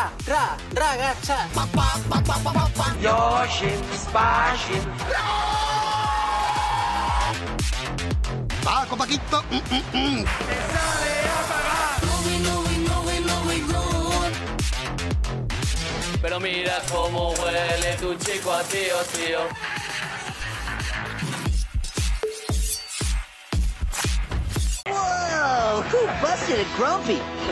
Ra, ra, ragazza. Yoshim, Spashim. Paco, Paquito. Mm, mm, mm. Pero mira cómo huele tu chico a tío, tío. Whoa, who busted a grumpy?